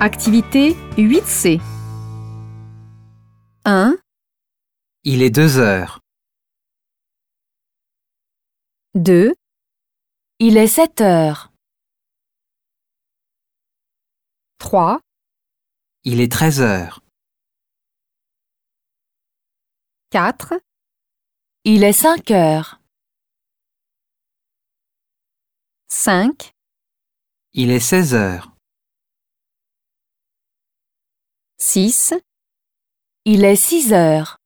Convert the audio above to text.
Activité 8C 1, Il est deux heures. 2, Il est 7 heures. 3, Il est treize heures. 4, Il est 5 heures. 5, Il est seize heures. 6, Il est 6 heures.